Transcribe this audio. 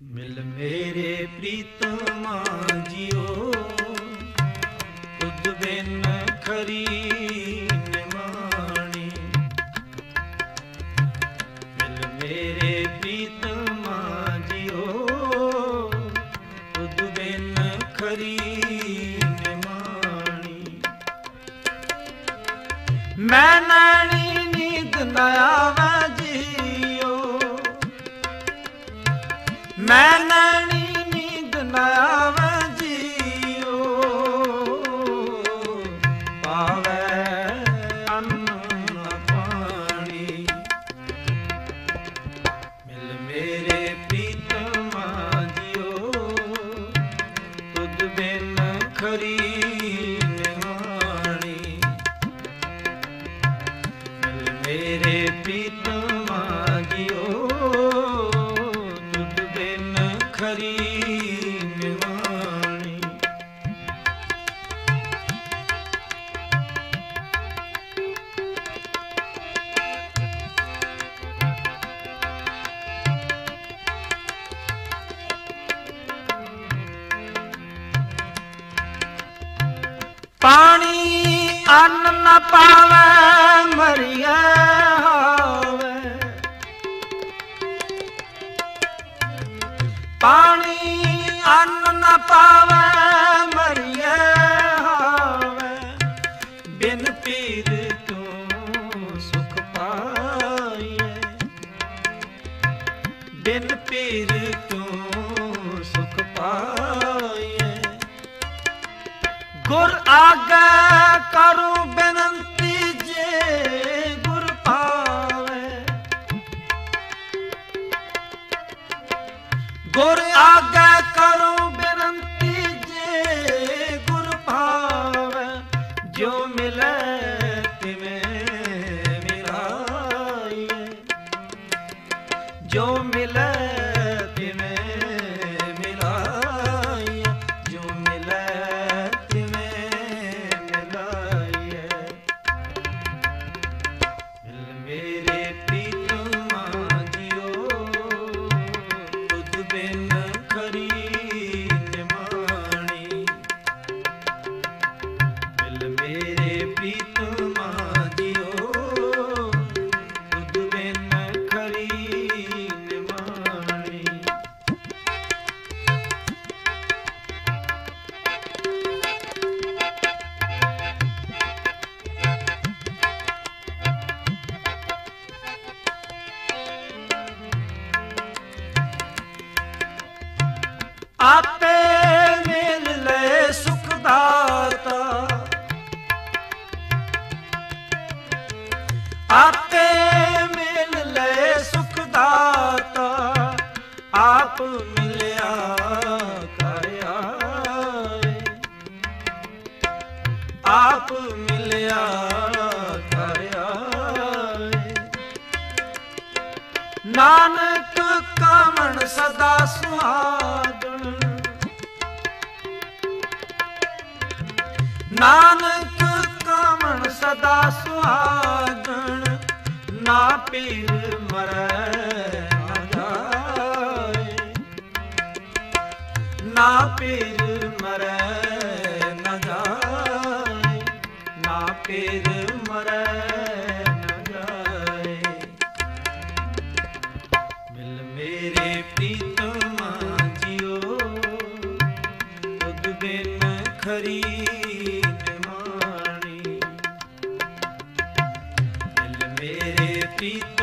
ਮਿਲ ਮੇਰੇ ਪ੍ਰੀਤਮਾ ਜਿਓ, ਤੁਧ ਬਿਨ ਖਰੀ ਨਿਮਾਣੀ ਮਿਲ ਮੇਰੇ ਪ੍ਰੀਤਮਾ ਜਿਓ, ਤੁਧ ਬਿਨ ਖਰੀ ਨਿਮਾਣੀ ਮੈਂ ਨਾਣੀ ਨੀਂਦ ਨਾ ਆਵੇ ਮੈਂ ਅੰਨ ਨ ਪਾਵੇ ਮਰੀਏ ਹੋਵੇ। ਪਾਣੀ ਅੰਨ ਨ ਪਾਵੇ ਮਰੀਏ ਹੋਵੇ। ਬਿਨ ਪੀਰ ਤੋਂ ਸੁਖ ਪਾਈਏ। ਬਿਨ ਪੀਰ ਤੋਂ ਸੁਖ ਪਾਈਏ। ਗੁਰ ਗੁਰ ਆਗਾ ਆਪੇ ਮਿਲ ਲੈ ਸੁਖ ਦਾਤਾ ਆਪੇ ਮਿਲ ਲੈ ਸੁਖ ਦਾਤਾ ਆਪ ਮਿਲਿਆ ਕਰਿਆ ਆਪ ਨਾਨਕ ਕਾਮਣ ਸਦਾ ਸੁਹਾਗਣ ਨਾਨਕ ਕਾਮਣ ਸਦਾ ਸੁਹਾਗਣ ਨਾ ਪੀਰ ਮਰੈ ਨਾ ਪੀਰ ਮੇਰੇ